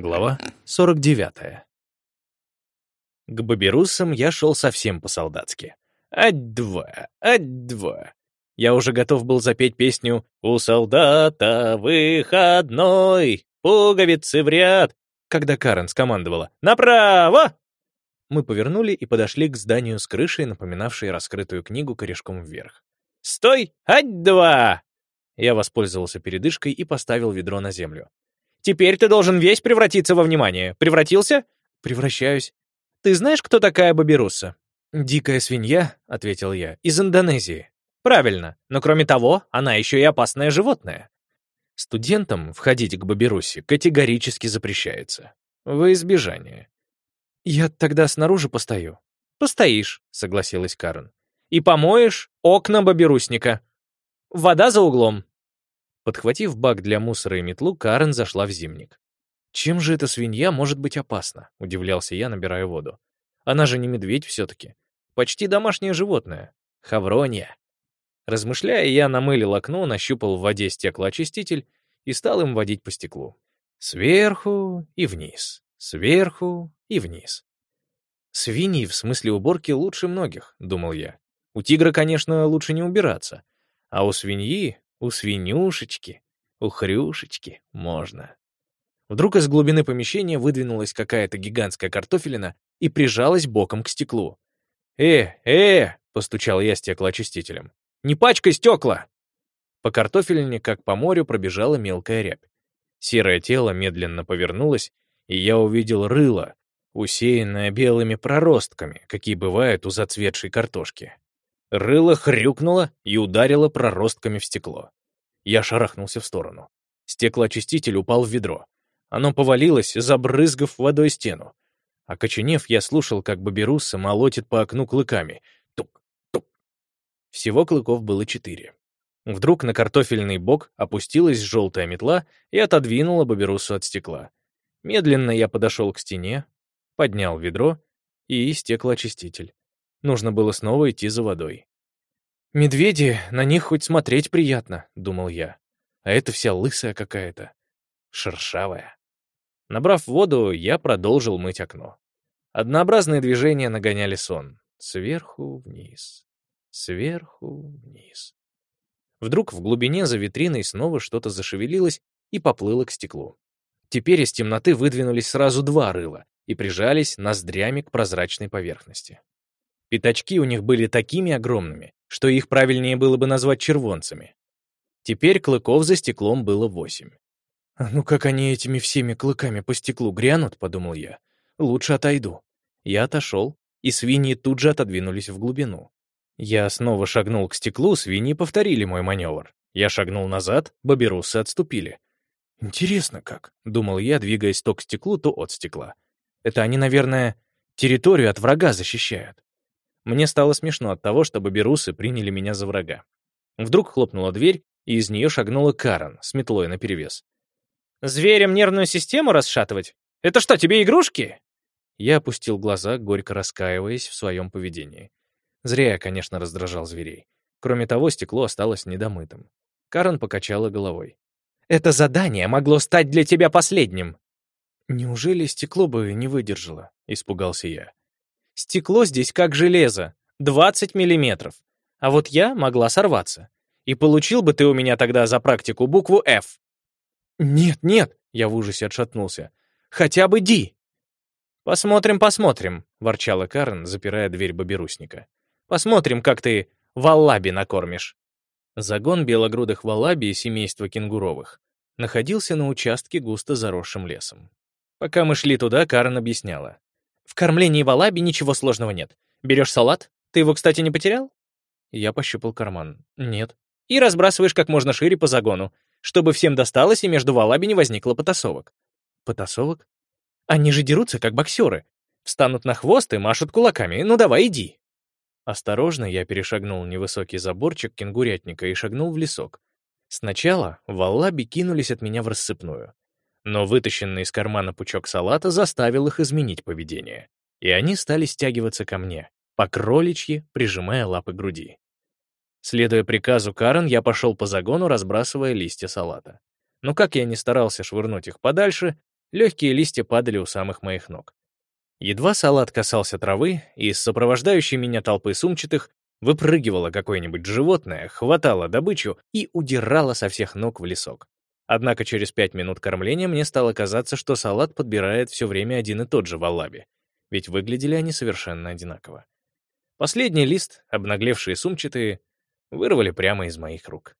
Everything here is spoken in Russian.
Глава 49. К баберусам я шел совсем по-солдатски. Ать-два, ать-два. Я уже готов был запеть песню «У солдата выходной, пуговицы в ряд», когда Карен скомандовала «Направо!». Мы повернули и подошли к зданию с крышей, напоминавшей раскрытую книгу корешком вверх. «Стой! Ать-два!» Я воспользовался передышкой и поставил ведро на землю. Теперь ты должен весь превратиться во внимание. Превратился? Превращаюсь. Ты знаешь, кто такая Бабируса? Дикая свинья, ответил я, из Индонезии. Правильно, но кроме того, она еще и опасное животное. Студентам входить к Бабирусе категорически запрещается. Во избежание. Я тогда снаружи постою. Постоишь, согласилась Карен. И помоешь окна Бабирусника. Вода за углом. Подхватив бак для мусора и метлу, Карен зашла в зимник. «Чем же эта свинья может быть опасна?» — удивлялся я, набирая воду. «Она же не медведь все-таки. Почти домашнее животное. Хаврония». Размышляя, я намылил окно, нащупал в воде стеклоочиститель и стал им водить по стеклу. Сверху и вниз, сверху и вниз. Свиньи в смысле уборки лучше многих, думал я. У тигра, конечно, лучше не убираться, а у свиньи у свинюшечки, у хрюшечки можно. Вдруг из глубины помещения выдвинулась какая-то гигантская картофелина и прижалась боком к стеклу. «Э, э!» — постучал я стеклоочистителем. «Не пачкай стекла!» По картофелине, как по морю, пробежала мелкая рябь. Серое тело медленно повернулось, и я увидел рыло, усеянное белыми проростками, какие бывают у зацветшей картошки. Рыло хрюкнуло и ударило проростками в стекло. Я шарахнулся в сторону. Стеклоочиститель упал в ведро. Оно повалилось, забрызгав водой стену. Окоченев, я слушал, как Баберусса молотит по окну клыками. Тук, тук. Всего клыков было четыре. Вдруг на картофельный бок опустилась желтая метла и отодвинула Баберусу от стекла. Медленно я подошел к стене, поднял ведро и стеклоочиститель. Нужно было снова идти за водой. «Медведи, на них хоть смотреть приятно», — думал я. А это вся лысая какая-то, шершавая. Набрав воду, я продолжил мыть окно. Однообразные движения нагоняли сон. Сверху вниз, сверху вниз. Вдруг в глубине за витриной снова что-то зашевелилось и поплыло к стеклу. Теперь из темноты выдвинулись сразу два рыла и прижались ноздрями к прозрачной поверхности. Пятачки у них были такими огромными, что их правильнее было бы назвать червонцами. Теперь клыков за стеклом было восемь. «Ну как они этими всеми клыками по стеклу грянут?» — подумал я. «Лучше отойду». Я отошел, и свиньи тут же отодвинулись в глубину. Я снова шагнул к стеклу, свиньи повторили мой маневр. Я шагнул назад, баберусы отступили. «Интересно как», — думал я, двигаясь то к стеклу, то от стекла. «Это они, наверное, территорию от врага защищают». Мне стало смешно от того, что баберусы приняли меня за врага. Вдруг хлопнула дверь, и из нее шагнула Карен с метлой наперевес. «Зверям нервную систему расшатывать? Это что, тебе игрушки?» Я опустил глаза, горько раскаиваясь в своем поведении. Зря я, конечно, раздражал зверей. Кроме того, стекло осталось недомытым. Карен покачала головой. «Это задание могло стать для тебя последним!» «Неужели стекло бы не выдержало?» — испугался я. Стекло здесь как железо, 20 миллиметров. А вот я могла сорваться. И получил бы ты у меня тогда за практику букву F. Нет, нет, я в ужасе отшатнулся. Хотя бы D. Посмотрим, посмотрим, ворчала Карен, запирая дверь баберусника. Посмотрим, как ты валаби накормишь. Загон белогрудых валаби и семейства кенгуровых находился на участке густо заросшим лесом. Пока мы шли туда, Карен объясняла. В кормлении валаби ничего сложного нет. Берешь салат. Ты его, кстати, не потерял? Я пощупал карман. Нет. И разбрасываешь как можно шире по загону, чтобы всем досталось и между валаби не возникло потасовок. Потасовок? Они же дерутся, как боксеры. Встанут на хвост и машут кулаками. Ну давай, иди. Осторожно я перешагнул невысокий заборчик кенгурятника и шагнул в лесок. Сначала валаби кинулись от меня в рассыпную но вытащенный из кармана пучок салата заставил их изменить поведение, и они стали стягиваться ко мне, по кроличьи, прижимая лапы груди. Следуя приказу Карен, я пошел по загону, разбрасывая листья салата. Но как я не старался швырнуть их подальше, Легкие листья падали у самых моих ног. Едва салат касался травы, из сопровождающей меня толпы сумчатых выпрыгивало какое-нибудь животное, хватало добычу и удирало со всех ног в лесок. Однако через пять минут кормления мне стало казаться, что салат подбирает все время один и тот же валаби, ведь выглядели они совершенно одинаково. Последний лист, обнаглевшие сумчатые, вырвали прямо из моих рук.